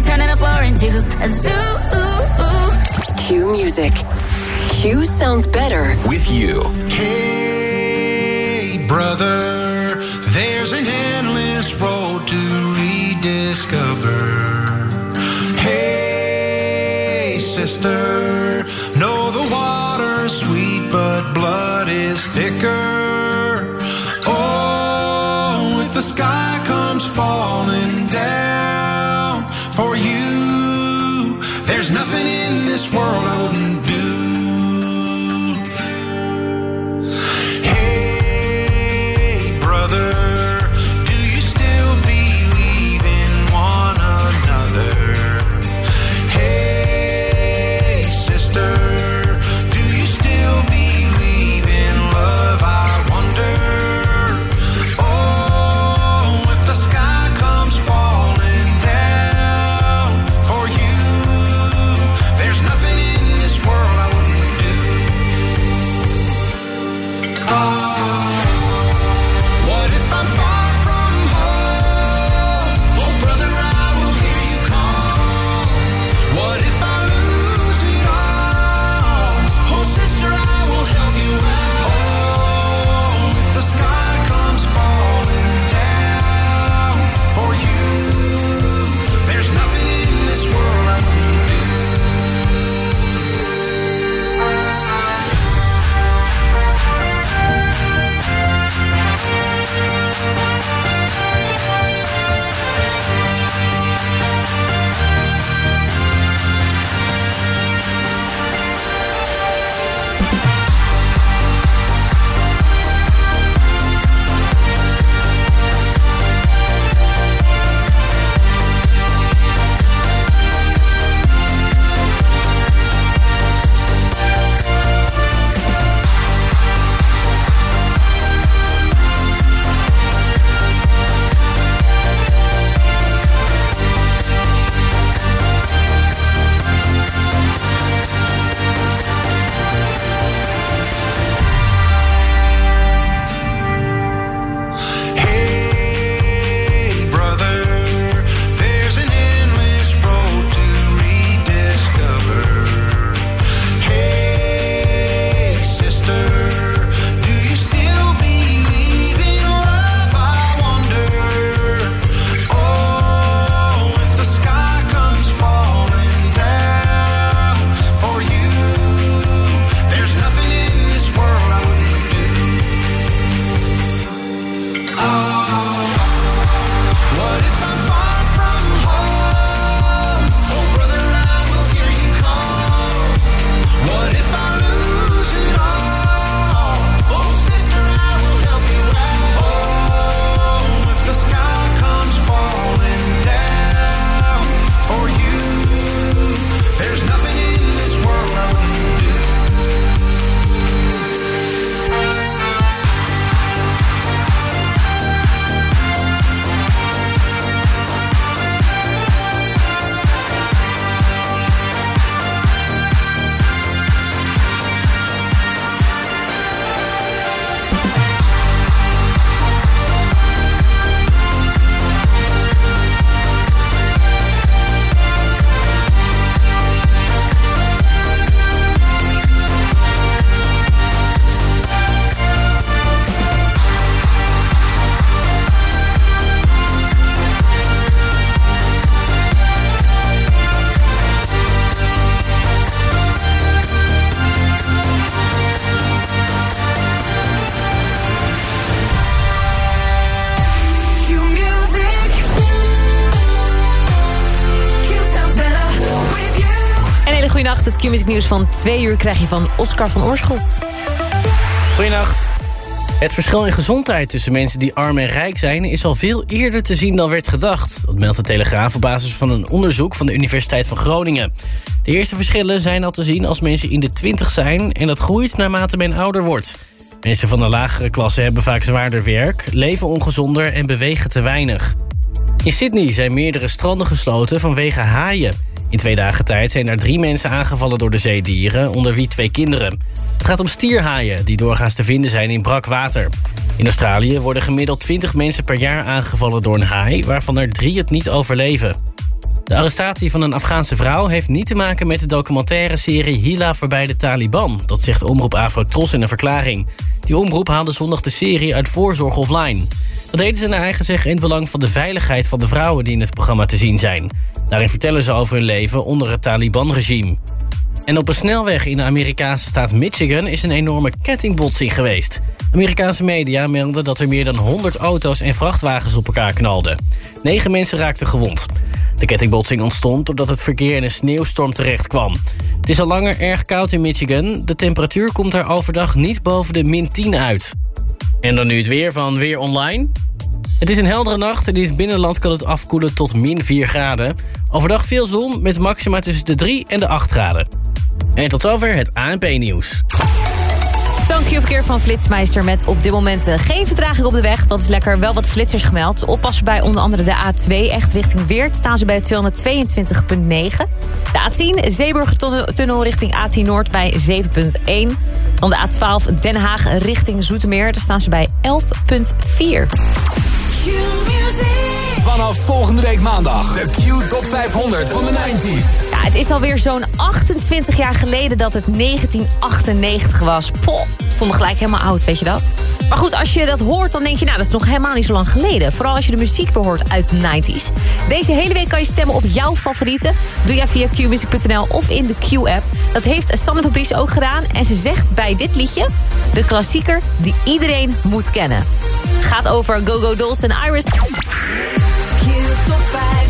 we turning the floor into a zoo. Q Music. Q sounds better with you. Hey, brother, there's an endless road to rediscover. Hey, sister, nieuws van twee uur krijg je van Oscar van Oorschot. Goedenacht. Het verschil in gezondheid tussen mensen die arm en rijk zijn... is al veel eerder te zien dan werd gedacht. Dat meldt de Telegraaf op basis van een onderzoek van de Universiteit van Groningen. De eerste verschillen zijn al te zien als mensen in de 20 zijn... en dat groeit naarmate men ouder wordt. Mensen van de lagere klasse hebben vaak zwaarder werk... leven ongezonder en bewegen te weinig. In Sydney zijn meerdere stranden gesloten vanwege haaien. In twee dagen tijd zijn er drie mensen aangevallen door de zeedieren... onder wie twee kinderen. Het gaat om stierhaaien die doorgaans te vinden zijn in brak water. In Australië worden gemiddeld 20 mensen per jaar aangevallen door een haai... waarvan er drie het niet overleven. De arrestatie van een Afghaanse vrouw heeft niet te maken met de documentaire serie Hila voorbij de Taliban. Dat zegt omroep Afro Tros in een verklaring. Die omroep haalde zondag de serie uit voorzorg offline. Dat deden ze naar eigen zeggen in het belang van de veiligheid van de vrouwen die in het programma te zien zijn. Daarin vertellen ze over hun leven onder het Taliban-regime. En op een snelweg in de Amerikaanse staat Michigan is een enorme kettingbotsing geweest. Amerikaanse media melden dat er meer dan 100 auto's en vrachtwagens op elkaar knalden. Negen mensen raakten gewond. De kettingbotsing ontstond doordat het verkeer in een sneeuwstorm terecht kwam. Het is al langer erg koud in Michigan. De temperatuur komt er overdag niet boven de min 10 uit. En dan nu het weer van Weer Online. Het is een heldere nacht en in het binnenland kan het afkoelen tot min 4 graden. Overdag veel zon met maxima tussen de 3 en de 8 graden. En tot zover het ANP-nieuws. Verkeer van Flitsmeister met op dit moment eh, geen vertraging op de weg. Dat is lekker. Wel wat flitsers gemeld. Oppassen bij onder andere de A2 echt richting Weert. Staan ze bij 222,9. De A10 Zeeburgertunnel richting A10 Noord bij 7,1. Dan de A12 Den Haag richting Zoetermeer. Daar staan ze bij 11,4. Vanaf volgende week maandag de Q Top 500 van de 90s. Het is alweer zo'n 28 jaar geleden dat het 1998 was. Ik voel me gelijk helemaal oud, weet je dat? Maar goed, als je dat hoort, dan denk je, nou, dat is nog helemaal niet zo lang geleden. Vooral als je de muziek weer hoort uit de 90s. Deze hele week kan je stemmen op jouw favorieten. Doe jij via qmusic.nl of in de Q-app. Dat heeft Sanne Fabrice ook gedaan. En ze zegt bij dit liedje, de klassieker die iedereen moet kennen. Gaat over Go Go Dolls en Iris. Q top 500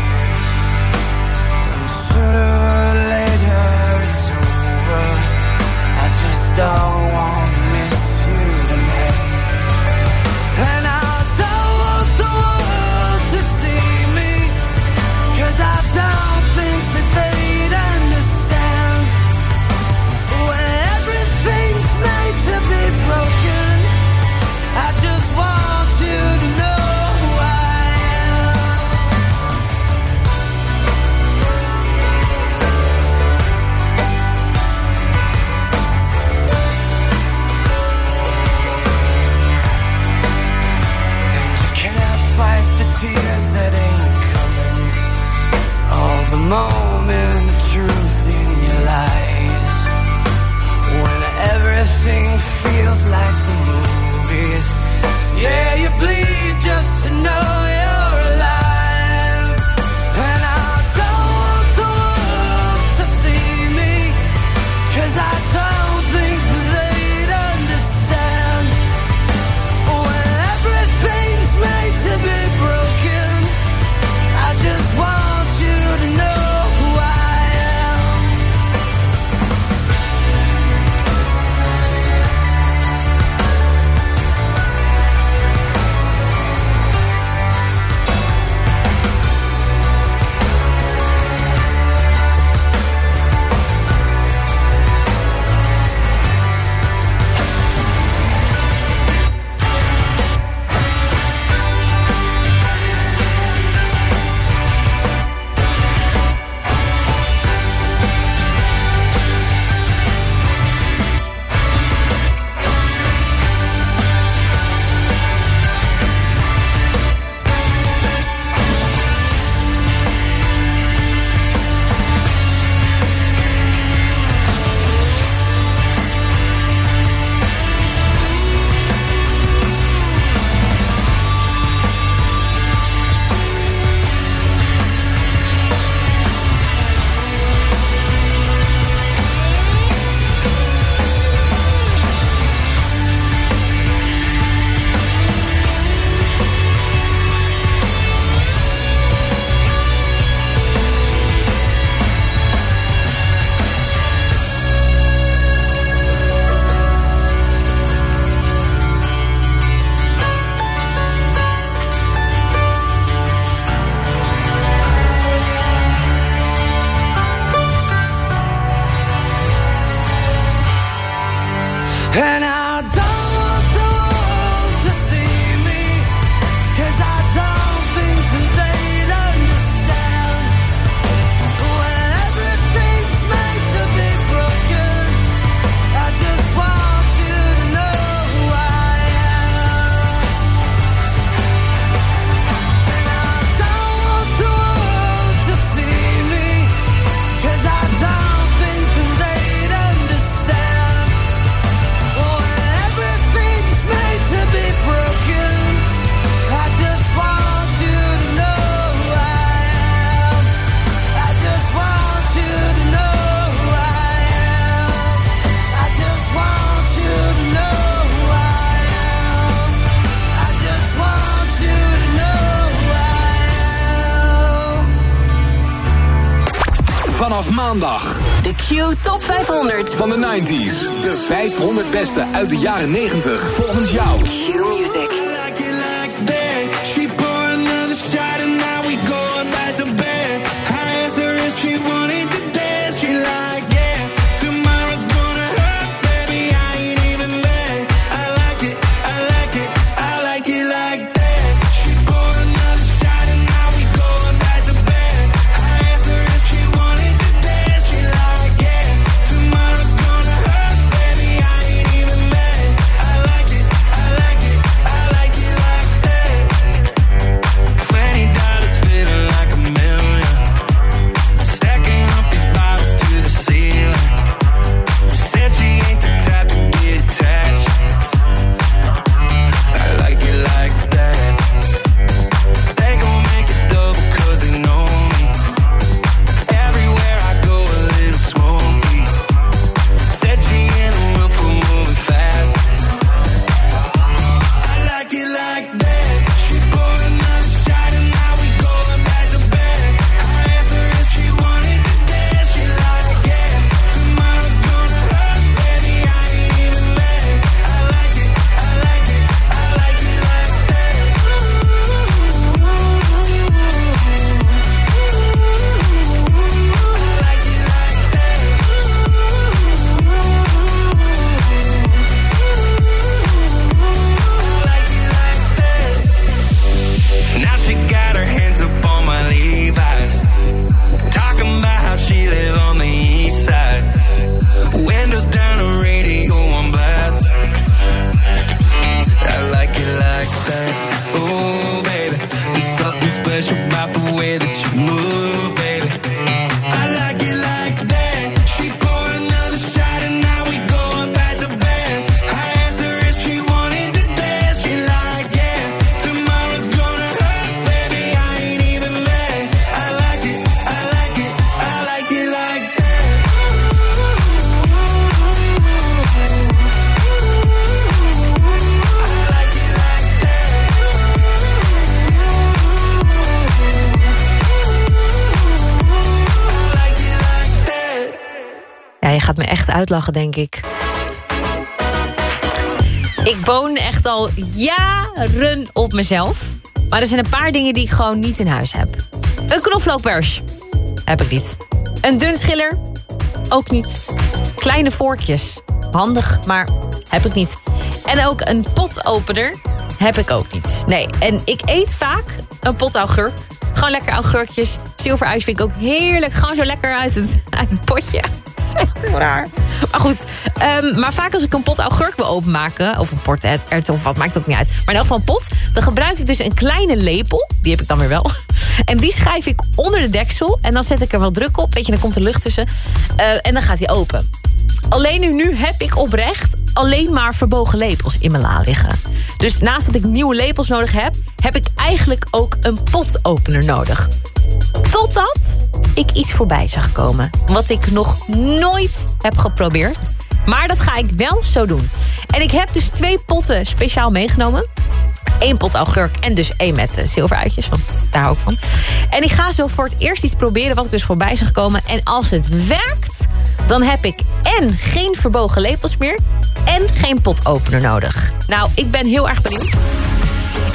Vanaf maandag. De Q Top 500. Van de 90s. De 500 beste uit de jaren 90. Volgens jou. Q Music. Uitlachen, denk ik. Ik woon echt al jaren op mezelf. Maar er zijn een paar dingen die ik gewoon niet in huis heb. Een knoflookbeurs. Heb ik niet. Een dunschiller. Ook niet. Kleine vorkjes. Handig, maar heb ik niet. En ook een potopener. Heb ik ook niet. Nee, en ik eet vaak een pot augurk. Gewoon lekker augurkjes. Zilveruis vind ik ook heerlijk. Gewoon zo lekker uit het, uit het potje. Het is echt heel raar. Maar goed, ehm, maar vaak als ik een pot augurk wil openmaken... of een port erwten of wat, maakt ook niet uit. Maar in elk geval een pot, dan gebruik ik dus een kleine lepel. Die heb ik dan weer wel. En die schrijf ik onder de deksel. En dan zet ik er wel druk op. Weet je, dan komt er lucht tussen. Eh, en dan gaat hij open. Alleen nu, nu heb ik oprecht alleen maar verbogen lepels in mijn la liggen. Dus naast dat ik nieuwe lepels nodig heb... heb ik eigenlijk ook een potopener nodig. Totdat ik iets voorbij zag komen. Wat ik nog nooit heb geprobeerd. Maar dat ga ik wel zo doen. En ik heb dus twee potten speciaal meegenomen. Eén pot augurk en dus één met uh, zilveruitjes, want daar hou ik van. En ik ga zo voor het eerst iets proberen wat ik dus voorbij zag komen. En als het werkt, dan heb ik en geen verbogen lepels meer... en geen potopener nodig. Nou, ik ben heel erg benieuwd.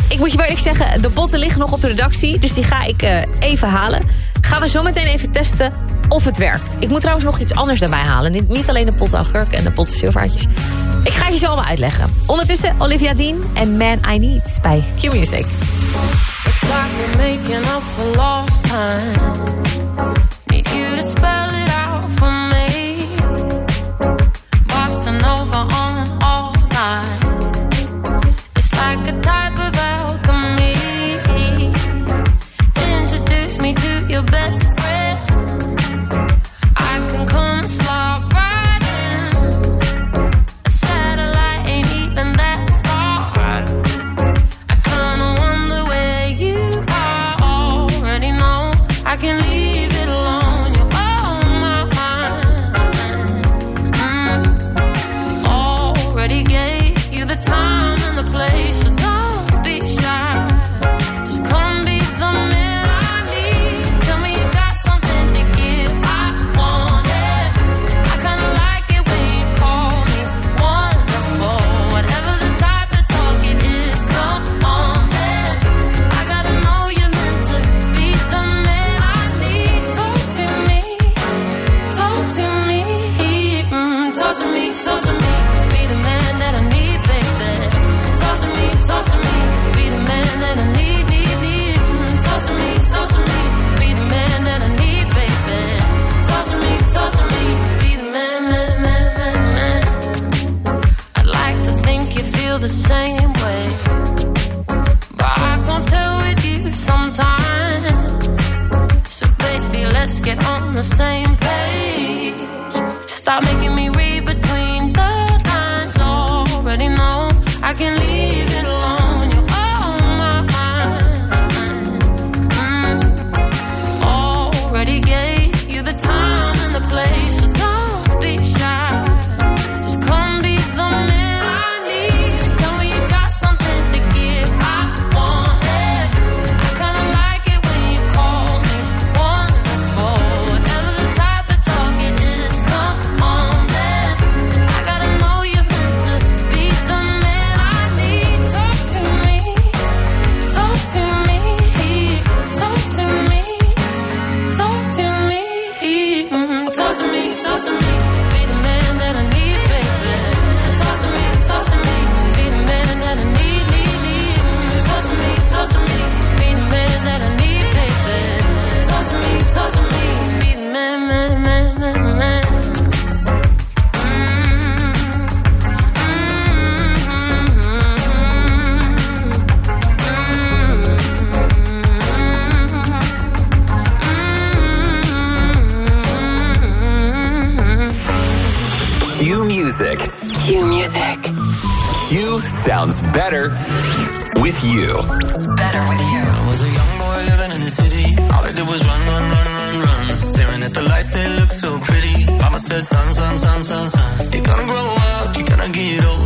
Ik moet je wel eerlijk zeggen, de potten liggen nog op de redactie. Dus die ga ik eh, even halen. Gaan we zo meteen even testen of het werkt. Ik moet trouwens nog iets anders daarbij halen. Niet, alleen de pot augurk en de pot zilveraartjes. Ik ga het je zo allemaal uitleggen. Ondertussen Olivia Dean en Man I Need bij Q-Music. feel the same way. But I can't tell with you sometimes. So, baby, let's get on the same page. Stop making me Q sounds better with you. Better with you. I was a young boy living in the city. All I did was run, run, run, run, run. Staring at the lights, they look so pretty. Mama said, son, son, son, son, son. You're gonna grow up, you're gonna get old.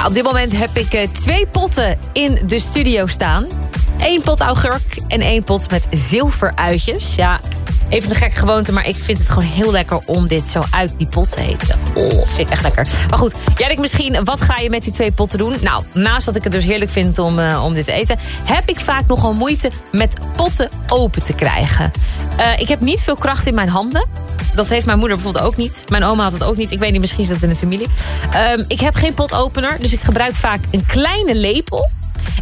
Ja, op dit moment heb ik eh, twee potten in de studio staan. Eén pot augurk en één pot met zilveruitjes. Ja, even een gekke gewoonte, maar ik vind het gewoon heel lekker om dit zo uit die pot te eten. Oh, dat vind ik echt lekker. Maar goed, jij denkt misschien, wat ga je met die twee potten doen? Nou, naast dat ik het dus heerlijk vind om, eh, om dit te eten... heb ik vaak nogal moeite met potten open te krijgen. Eh, ik heb niet veel kracht in mijn handen. Dat heeft mijn moeder bijvoorbeeld ook niet. Mijn oma had het ook niet. Ik weet niet, misschien is dat in de familie. Ehm, ik heb geen potopener, dus ik gebruik vaak een kleine lepel.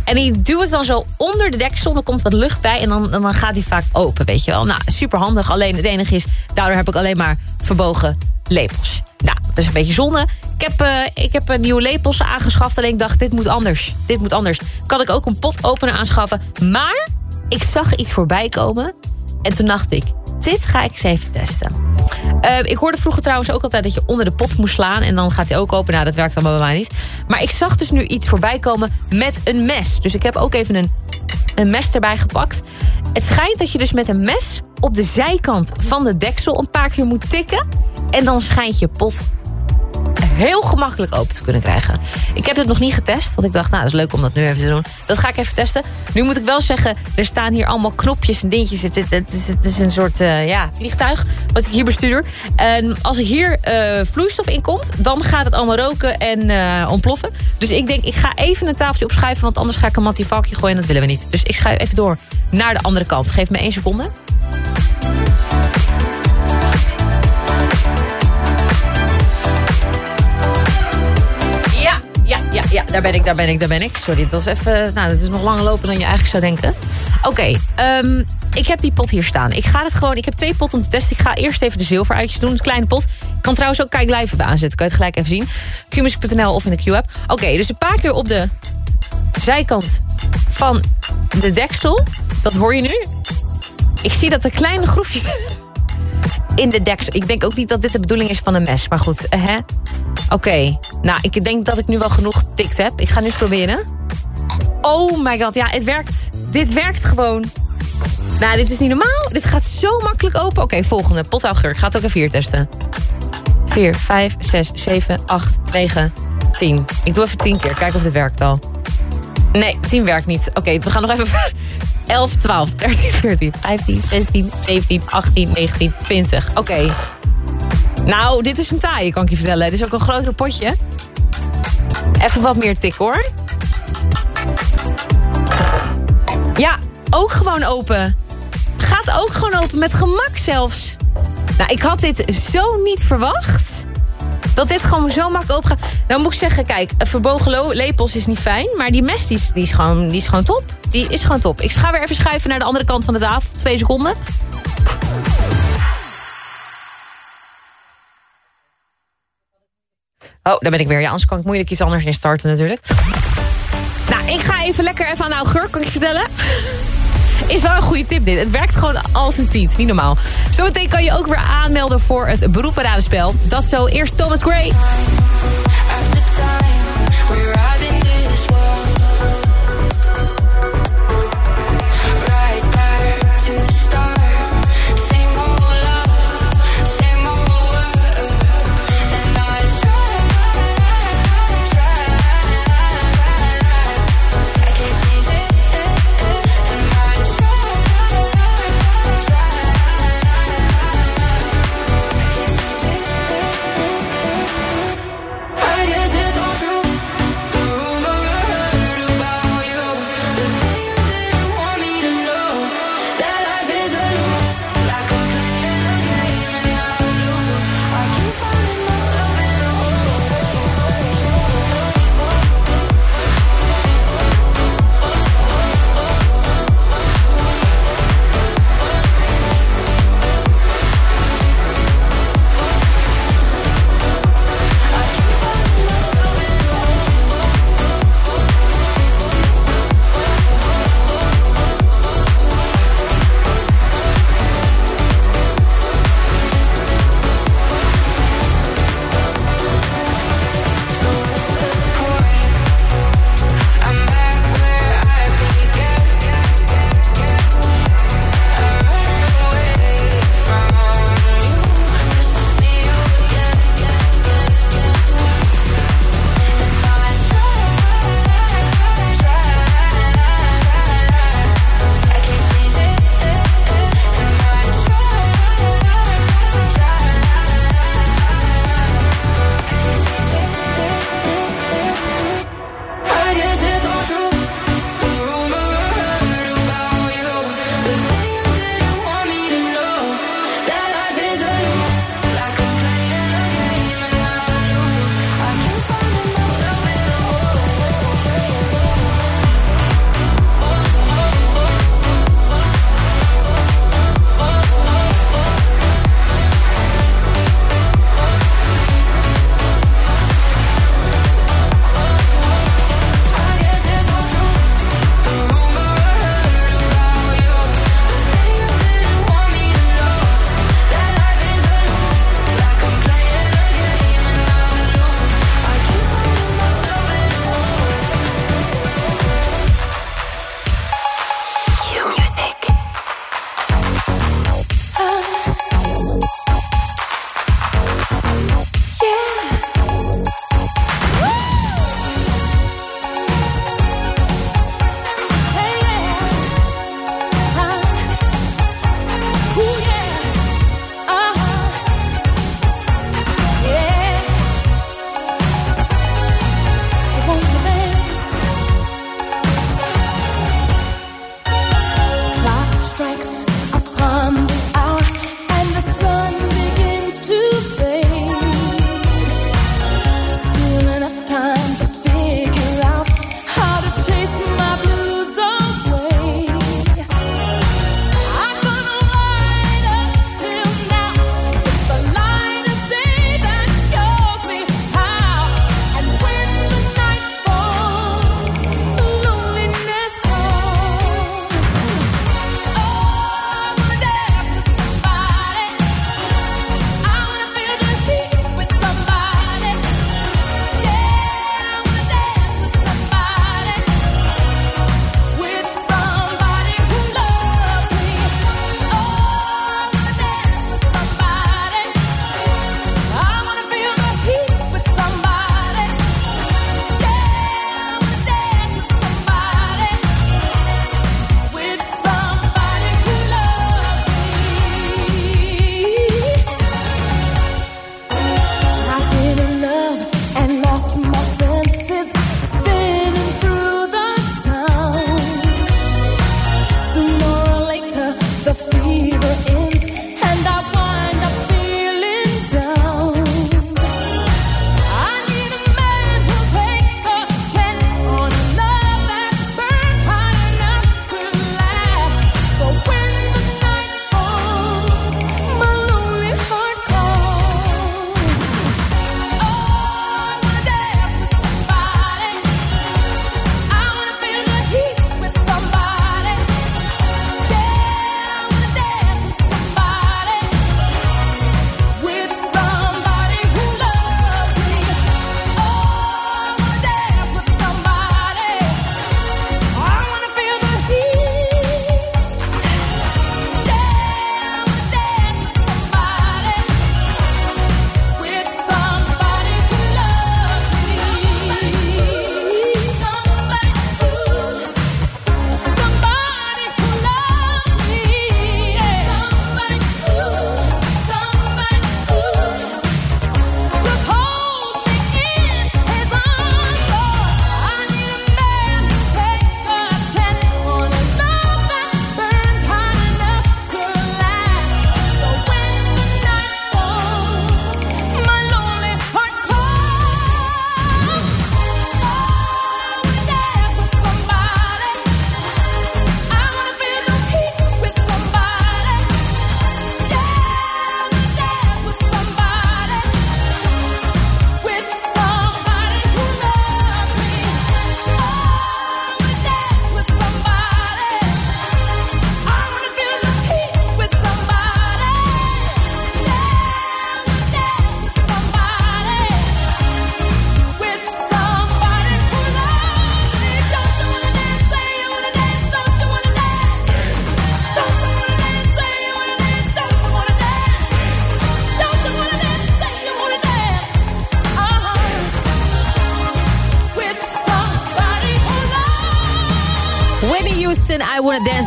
En die duw ik dan zo onder de deksel. Dan komt wat lucht bij en dan, dan gaat die vaak open, weet je wel. Nou, super handig. Alleen het enige is, daardoor heb ik alleen maar verbogen lepels. Nou, dat is een beetje zonde. Ik heb, eh, ik heb een nieuwe lepels aangeschaft. Alleen ik dacht, dit moet anders. Dit moet anders. Kan ik ook een potopener aanschaffen. Maar ik zag iets voorbij komen. En toen dacht ik, dit ga ik eens even testen. Eh, ik hoorde vroeger trouwens ook altijd dat je onder de pot moest slaan... en dan gaat hij ook open. Nou, dat werkt allemaal bij mij niet. Maar ik zag dus nu iets voorbij komen met een mes. Dus ik heb ook even een, een mes erbij gepakt. Het schijnt dat je dus met een mes op de zijkant van de deksel... een paar keer moet tikken. En dan schijnt je pot heel gemakkelijk open te kunnen krijgen. Ik heb het nog niet getest, want ik dacht, nou, dat is leuk om dat nu even te doen. Dat ga ik even testen. Nu moet ik wel zeggen, er staan hier allemaal knopjes en dingetjes. Het, het, is, het is een soort eh, ja, vliegtuig wat ik hier bestuur. En als er hier eh, vloeistof in komt, dan gaat het allemaal roken en eh, ontploffen. Dus ik denk, ik ga even een tafeltje opschuiven, want anders ga ik een mattivakje gooien en dat willen we niet. Dus ik schuif even door naar de andere kant. Geef me één seconde. Ja, daar ben ik, daar ben ik, daar ben ik. Sorry, dat is even, nou, dat is nog langer lopen dan je eigenlijk zou denken. Oké, ehm, ik heb die pot hier staan. Ik ga het gewoon, ik heb twee potten om te testen. Ik ga eerst even de zilveruitjes doen, een kleine pot. Ik kan trouwens ook Kijk Live aanzetten, kan je het gelijk even zien. qmusic.nl of in de Q-app. Oké, dus een paar keer op de zijkant van de deksel. Dat hoor je nu. Ik zie dat er kleine groefjes in de deksel. Ik denk ook niet dat dit de bedoeling is van een mes. Maar goed, hè? Oké. Nou, ik denk dat ik nu wel genoeg getikt heb. Ik ga nu eens proberen. Oh my god, ja, het werkt. Dit werkt gewoon. Nou, dit is niet normaal. Dit gaat zo makkelijk open. Oké, volgende. Potaugurk. Ga het ook even hier testen. 4, 5, 6, 7, 8, 9, 10. Ik doe even 10 keer. Kijken of dit werkt al. Nee, 10 werkt niet. Oké, we gaan nog even... 11, 12, 13, 14, 15, 16, 17, 18, 19, 20. Oké. Nou, dit is een taaie, kan ik je vertellen. Dit is ook een groter potje. Even wat meer tik, hoor. Ja, ook gewoon open. Gaat ook gewoon open, met gemak zelfs. Nou, ik had dit zo niet verwacht. Dat dit gewoon zo makkelijk open gaat. Nou moet ik zeggen, kijk, verbogen lepels is niet fijn. Maar die mes, die is, die is, gewoon, die is gewoon top. Die is gewoon top. Ik ga weer even schuiven naar de andere kant van de tafel. Twee seconden. Oh, daar ben ik weer. Ja, anders kan ik moeilijk iets anders instarten natuurlijk. Nou, ik ga even lekker even aan de augurk, kan ik vertellen. Is wel een goede tip dit. Het werkt gewoon als een tiet. Niet normaal. Zometeen kan je ook weer aanmelden voor het beroepenradenspel. Dat zo. Eerst Thomas Gray.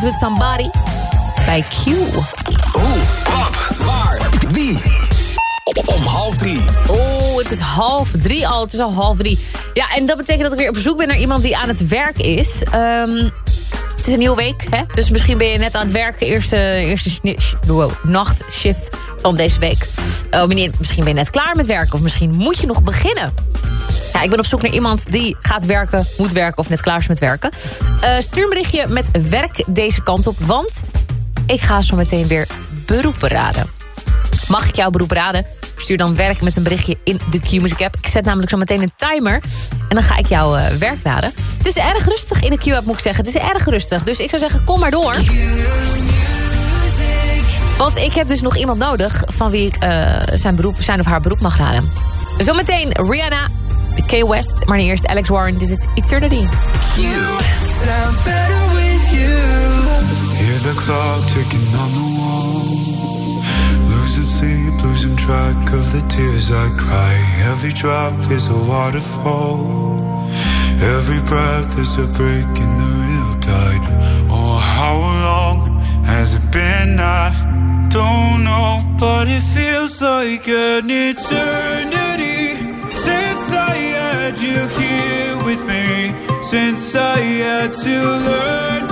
Dance With Somebody. Bij Q. Hoe, wat, waar, wie? Om half drie. Oh, het is half drie al. Het is al half drie. Ja, en dat betekent dat ik weer op zoek ben naar iemand die aan het werk is. Ehm, het is een nieuwe week, hè? Dus misschien ben je net aan het werken. Eerste, eerste wow, nachtshift van deze week. Oh, meneer, misschien ben je net klaar met werken. Of misschien moet je nog beginnen. Ja, ik ben op zoek naar iemand die gaat werken, moet werken of net klaar is met werken. Eh, stuur een berichtje met werk deze kant op, want ik ga zo meteen weer beroepen raden. Mag ik jouw beroep raden? Stuur dan werk met een berichtje in de Q-Music app. Ik zet namelijk zo meteen een timer. En dan ga ik jouw eh, werk raden. Het is erg rustig in de Q-app, moet ik zeggen. Het is erg rustig. Dus ik zou zeggen, kom maar door. Want ik heb dus nog iemand nodig... van wie ik eh, zijn, beroep, zijn of haar beroep mag raden. Zometeen Rihanna, K. West. Maar nu eerst Alex Warren. Dit is Eternity. Sounds better with you. Hear the clock ticking on the wall. Losing sleep, losing track of the tears I cry. Every drop is a waterfall. Every breath is a break in the real tide. Oh, how long has it been? I don't know, but it feels like an eternity had you here with me. Since I had to learn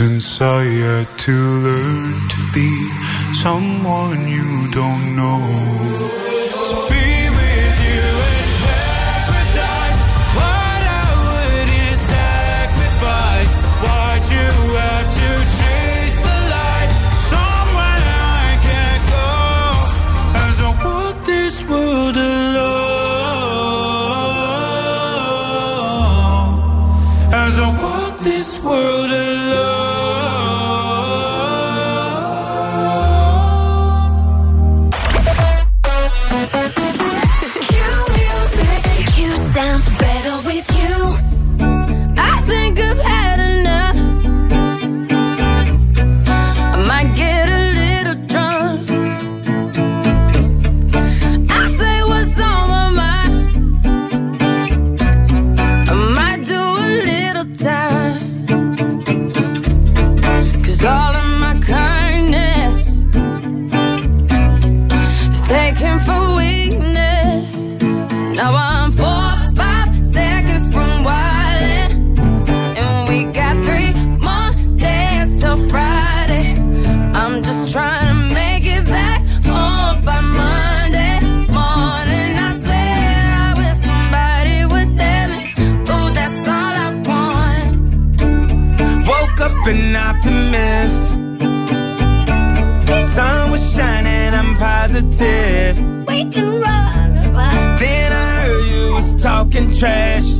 Since I had to learn to be someone you don't know. Trash.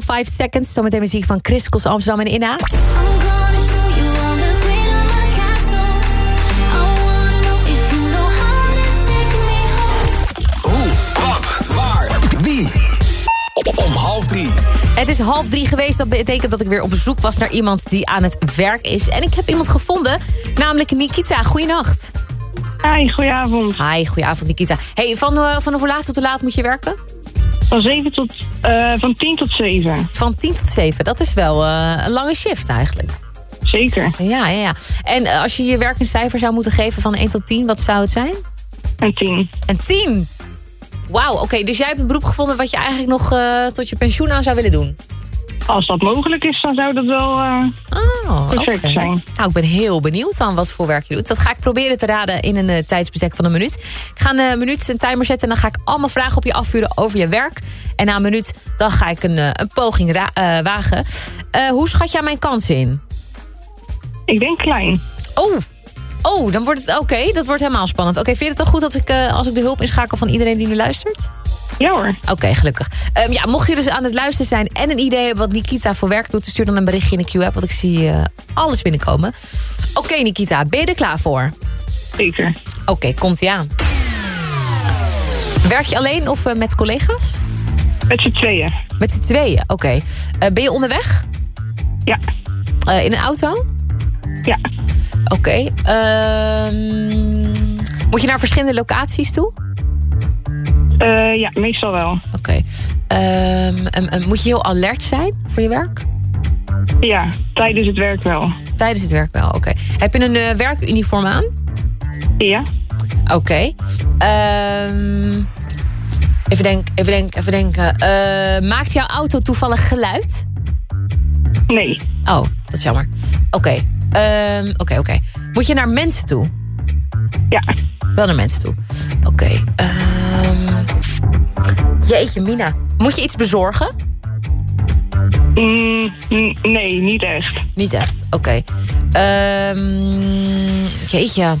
4, 5 seconds. Zometeen muziek van Chris Kos Amsterdam en Inna. om half drie. Het is half drie geweest. Dat betekent dat ik weer op zoek was naar iemand die aan het werk is. En ik heb iemand gevonden, namelijk Nikita. Goeienacht. Hi, goedenavond. Hi, goedenavond Nikita. Hey, van, eh, van hoe laat tot hoe laat moet je werken? Van, 7 tot, eh, van 10 tot 7. Van 10 tot 7. Dat is wel eh, een lange shift eigenlijk. Zeker. Ja, ja, ja. En eh, als je je werk een cijfer zou moeten geven van 1 tot 10, wat zou het zijn? Een 10. Een 10? Wauw, oké. dus jij hebt een beroep gevonden wat je eigenlijk nog tot je pensioen aan zou willen doen? Als dat mogelijk is, dan zou dat wel eh, Oh, perfect zijn. Nou, ik ben heel benieuwd dan wat voor werk je doet. Dat ga ik proberen te raden in een eh, tijdsbestek van een minuut. Ik ga een eh, minuut een timer zetten en dan ga ik allemaal vragen op je afvuren over je werk. En na een minuut dan ga ik een, een poging wagen. Hoe schat jij mijn kansen in? Ik denk klein. Oh, oh dan wordt het oké. dat wordt helemaal spannend. Oké, vind je het dan goed dat ik, als ik de hulp inschakel van iedereen die nu luistert? Ja hoor. Oké, gelukkig. Ehm, ja, mocht je dus aan het luisteren zijn en een idee hebben wat Nikita voor werk doet... stuur dan een berichtje in de Q-app, want ik zie eh, alles binnenkomen. Oké, Nikita, ben je er klaar voor? Zeker. Oké, komt aan. Werk je alleen of eh, met collega's? Met z'n tweeën. Met z'n tweeën, oké. Eh, ben je onderweg? Ja. In een auto? Ja. Oké. ehm, moet je naar verschillende locaties toe? Eh, ja, meestal wel. Oké. Ehm, moet je heel alert zijn voor je werk? Ja, tijdens het werk wel. Tijdens het werk wel, oké. Heb je een eh, werkuniform aan? Ja. Oké. Ehm, even denken, even denken, even denken. Eh, maakt jouw auto toevallig geluid? Nee. Oh, dat is jammer. Oké. Ehm, Oké, oké. Moet je naar mensen toe? Ja. Wel naar mensen toe. Oké. Ehm, jeetje, Mina. Moet je iets bezorgen? Mm, n- nee, niet echt. Niet echt, oké. Ehm, jeetje.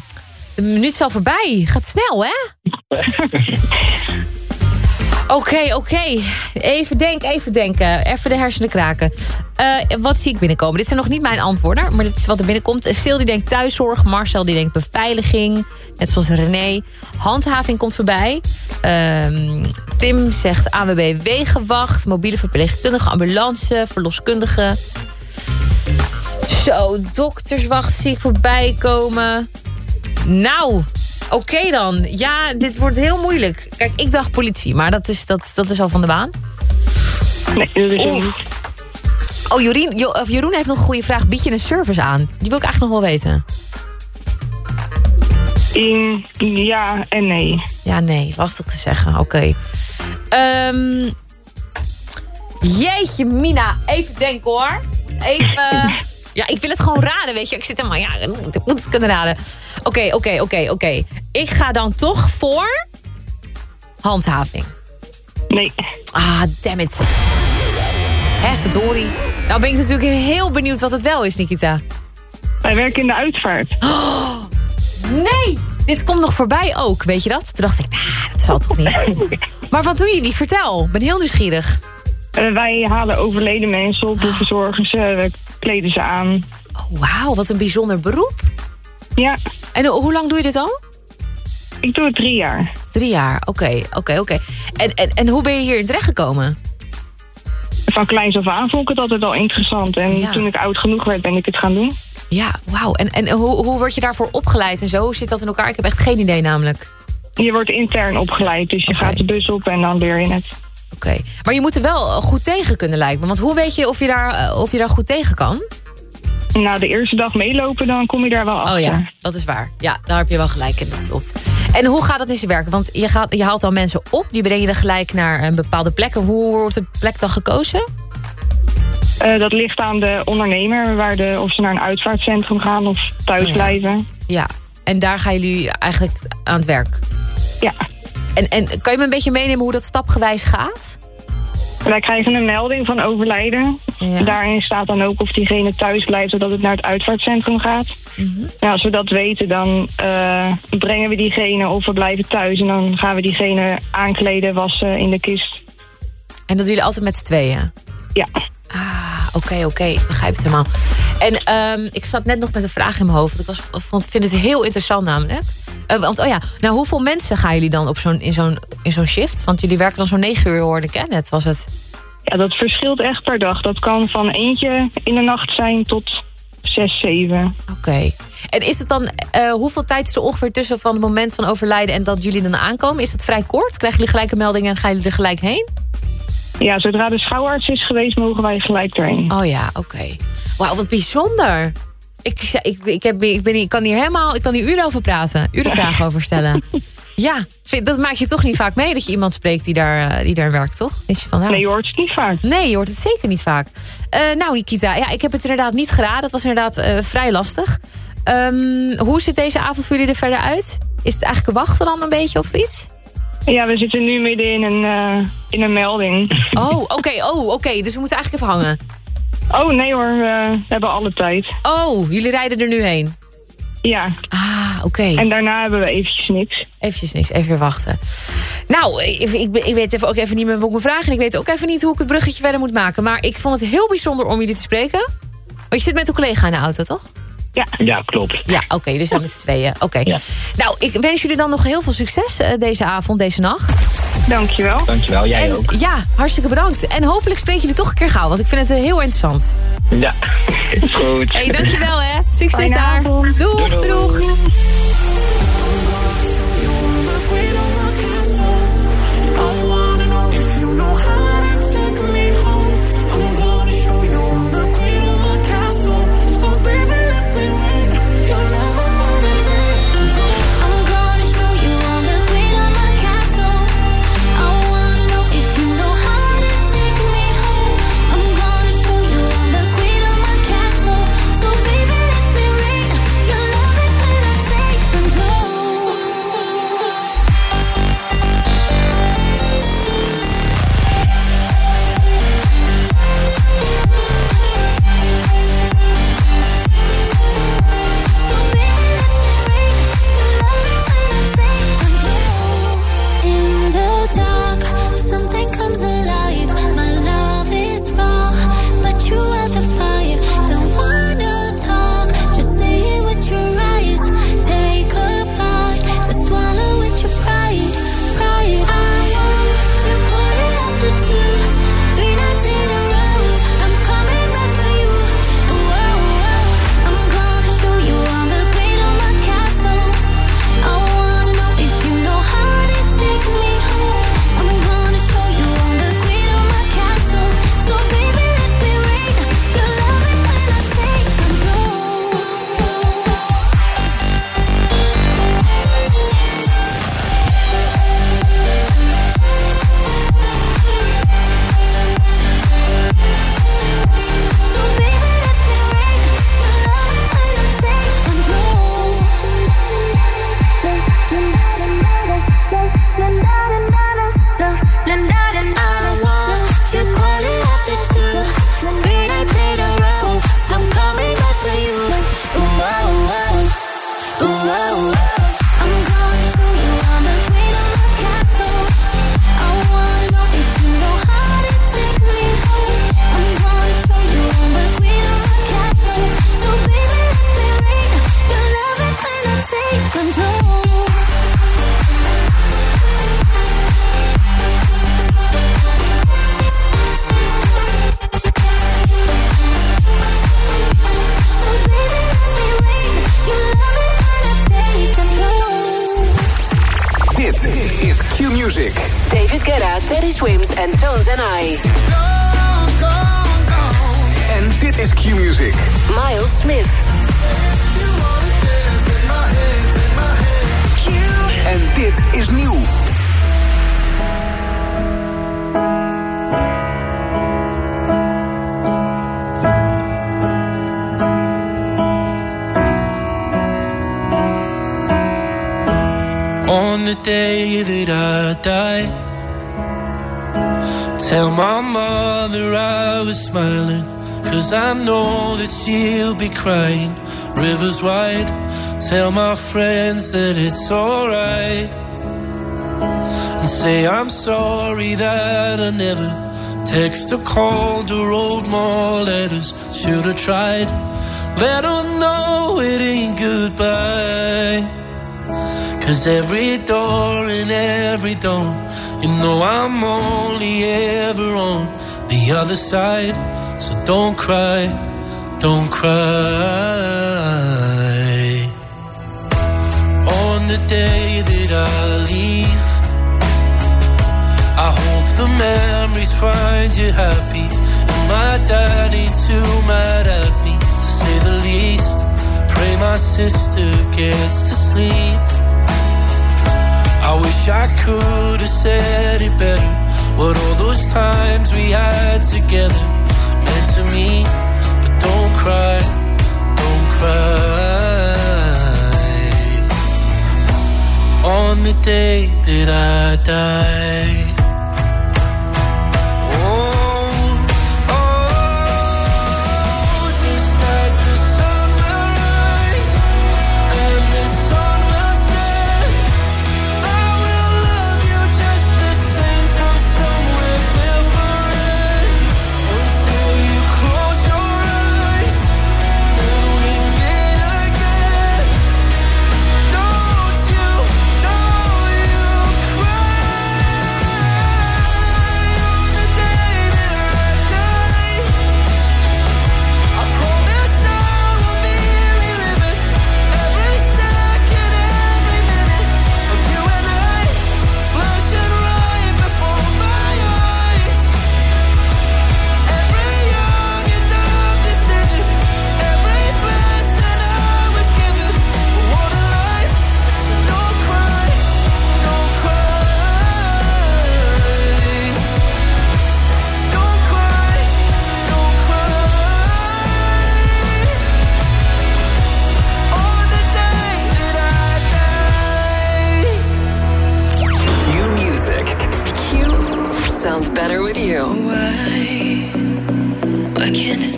De minuut is al voorbij. Gaat snel, hè? Oké, oké. Even denken, even denken. Even de hersenen kraken. Eh, wat zie ik binnenkomen? Dit zijn nog niet mijn antwoorden, maar dit is wat er binnenkomt. Stil die denkt thuiszorg. Marcel die denkt beveiliging. Net zoals René. Handhaving komt voorbij. Ehm, Tim zegt AWB Wegenwacht. Mobiele verpleegkundige, ambulance, verloskundige. Zo, dokterswacht zie ik voorbij komen. Nou, oké dan. Ja, dit wordt heel moeilijk. Kijk, ik dacht politie, maar dat is, dat, dat is al van de baan. Nee, dat is niet. Oh, Jorien, Jo- of Jeroen heeft nog een goede vraag. Bied je een service aan? Die wil ik eigenlijk nog wel weten. In, ja en nee. Ja, nee, lastig te zeggen. Oké. Ehm, jeetje, Mina. Even denken hoor. Even... Ja, ik wil het gewoon raden, weet je. Ik zit helemaal, ja, ik moet het kunnen raden. Oké, oké, oké, oké. Ik ga dan toch voor... handhaving. Nee. Ah, damn it. Hè, verdorie. Nou ben ik natuurlijk heel benieuwd wat het wel is, Nikita. Wij werken in de uitvaart. Nee! Dit komt nog voorbij ook, weet je dat? Toen dacht ik, nou, dat zal toch niet. Maar wat doen jullie? Vertel. Ik ben heel nieuwsgierig. Eh, wij halen overleden mensen op, we verzorgen ze, we kleden ze aan. Oh, wauw, wat een bijzonder beroep. Ja, En ho- hoe lang doe je dit al? ik doe het drie jaar. Drie jaar, oké, oké, oké. En, en, en hoe ben je hierin terechtgekomen? Van kleins af aan vond ik het altijd al interessant. En Ja. toen ik oud genoeg werd, ben ik het gaan doen. Ja, wauw. En, en hoe, hoe word je daarvoor opgeleid en zo? Hoe zit dat in elkaar? Ik heb echt geen idee namelijk. Je wordt intern opgeleid, dus je gaat de bus op en dan leer je het. Oké. Maar je moet er wel goed tegen kunnen lijken. Want hoe weet je of je daar, eh, of je daar goed tegen kan? Na de eerste dag meelopen, dan kom je daar wel achter. Oh ja, dat is waar. Ja, daar heb je wel gelijk in. Dat klopt. En hoe gaat dat in zijn werk? Want je, gaat, je haalt dan mensen op, die breng je dan gelijk naar een bepaalde plek. Hoe wordt de plek dan gekozen? Eh, dat ligt aan de ondernemer, waar de, of ze naar een uitvaartcentrum gaan of thuis Oh ja. blijven. Ja, en daar gaan jullie eigenlijk aan het werk. Ja. En, en kan je me een beetje meenemen hoe dat stapgewijs gaat? Wij krijgen een melding van overlijden. Ja. Daarin staat dan ook of diegene thuis blijft... zodat het naar het uitvaartcentrum gaat. Mhm. als we dat weten, dan eh, brengen we diegene of we blijven thuis... en dan gaan we diegene aankleden, wassen in de kist. En dat doen jullie altijd met z'n tweeën? Ja. Ah, oké, oké. Ik begrijp het helemaal. En ehm, ik zat net nog met een vraag in mijn hoofd. Ik was, vond, vind het heel interessant namelijk. Eh, want, oh ja, nou, hoeveel mensen gaan jullie dan op zo'n, in, zo'n, in zo'n shift? Want jullie werken dan zo'n negen uur, hoorde ik, hè? Net was het. ja, dat verschilt echt per dag. Dat kan van eentje in de nacht zijn tot zes, zeven. Oké. En is het dan, eh, hoeveel tijd is er ongeveer tussen van het moment van overlijden en dat jullie dan aankomen? Is het vrij kort? Krijgen jullie gelijk een melding en gaan jullie er gelijk heen? Ja, zodra de schouwarts is geweest, mogen wij gelijk erheen. Oh ja, oké. Wauw, wat bijzonder. Ik, ik, ik, heb, ik, ben, ik kan hier helemaal, ik kan hier uren over praten. Uren vragen over stellen. Ja, vind, dat maak je toch niet vaak mee dat je iemand spreekt die daar, eh, die daar werkt, toch? Is je van, nou, Nee, je hoort het niet vaak. Nee, je hoort het zeker niet vaak. Eh, nou, Nikita, ja, ik heb het inderdaad niet geraden. Het was inderdaad eh, vrij lastig. Ehm, hoe ziet deze avond voor jullie er verder uit? Is het eigenlijk wachten dan een beetje of iets? Ja, we zitten nu midden in een, in een melding. Oh, oké, oh, oké. Dus we moeten eigenlijk even hangen. Oh, nee hoor, we hebben alle tijd. Oh, jullie rijden er nu heen. Ja, Ah, oké. en daarna hebben we eventjes niks. Eventjes niks, even weer wachten. Nou, ik, ik, ik weet even, ook even niet meer wat ik me vragen. En ik weet ook even niet hoe ik het bruggetje verder moet maken. Maar ik vond het heel bijzonder om jullie te spreken. Want je zit met een collega in de auto, toch? Ja, Ja, klopt. Ja, oké, dus dan met z'n tweeën. Oké. Ja. Nou, ik wens jullie dan nog heel veel succes eh, deze avond, deze nacht. dankjewel. Dankjewel, jij en, ook. Ja, hartstikke bedankt. En hopelijk spreken jullie toch een keer gauw, want ik vind het eh, heel interessant. Ja, is goed. Hé, hey, dankjewel hè. Succes Fijne daar. avond. Doeg, doeg. That it's alright. And say I'm sorry that I never text or called or wrote more letters. Should've tried. Let her know it ain't goodbye. Cause every door and every door, you know I'm only ever on the other side. So don't cry, don't cry. Day that I leave, I hope the memories find you happy. And my dad too mad at me, to say the least. Pray my sister gets to sleep. I wish I could have said it better. What all those times we had together meant to me. But don't cry, don't cry. On the day that I die. sounds better with you. Why? Why can't this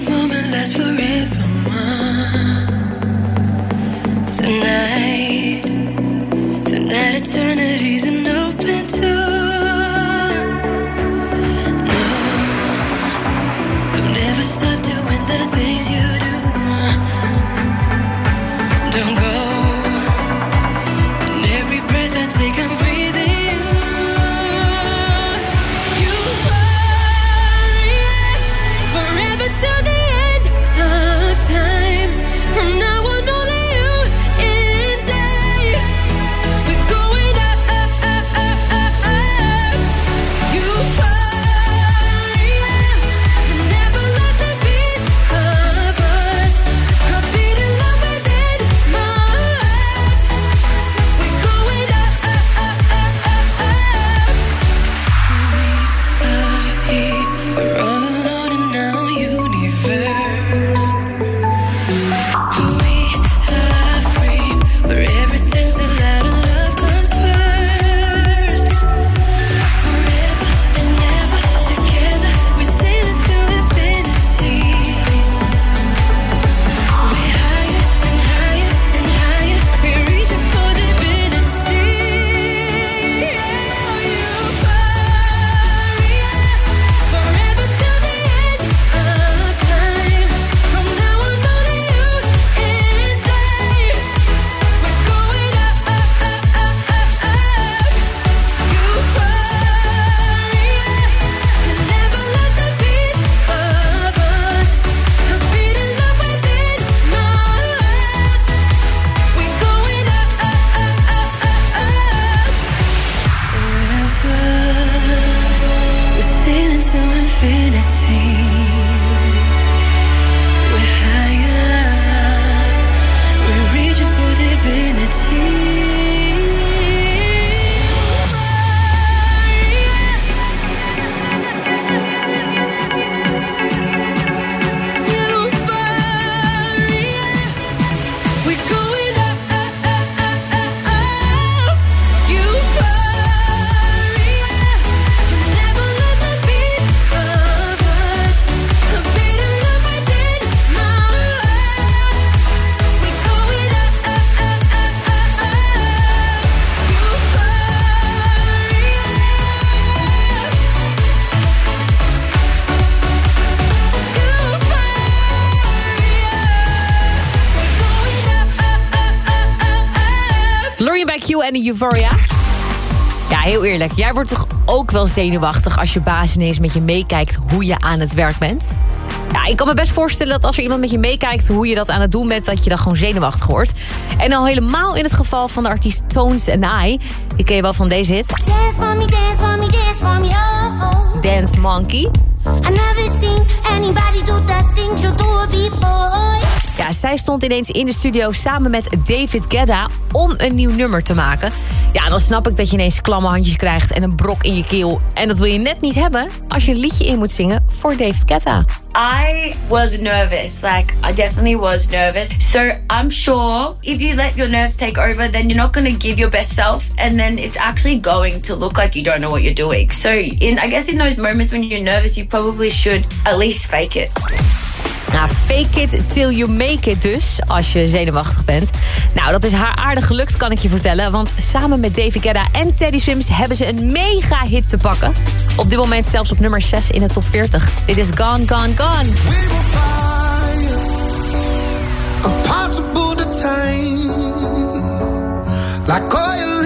Euphoria. Ja, heel eerlijk. Jij wordt toch ook wel zenuwachtig als je baas ineens met je meekijkt hoe je aan het werk bent? Ja, ik kan me best voorstellen dat als er iemand met je meekijkt hoe je dat aan het doen bent, dat je dan gewoon zenuwachtig wordt. En al helemaal in het geval van de artiest Tones and I. Die ken je wel van deze hit. Dance for me, dance for me, dance for me, oh, oh. Dance Monkey. I never seen anybody do the things you do before. Ja, zij stond ineens in de studio samen met David Guetta om een nieuw nummer te maken. Ja, dan snap ik dat je ineens klamme handjes krijgt en een brok in je keel. En dat wil je net niet hebben als je een liedje in moet zingen voor David Guetta. I was nervous. Like, I definitely was nervous. So, I'm sure if you let your nerves take over, then you're not going to give your best self. And then it's actually going to look like you don't know what you're doing. So, in I guess in those moments when you're nervous, you probably should at least fake it. Nou, fake it till you make it dus, als je zenuwachtig bent. Nou, dat is haar aardig gelukt, kan ik je vertellen. Want samen met David Guetta en Teddy Swims hebben ze een mega hit te pakken. Op dit moment zelfs op nummer 6 in de top 40. Dit is Gone, Gone, Gone. impossible to tame. Like oil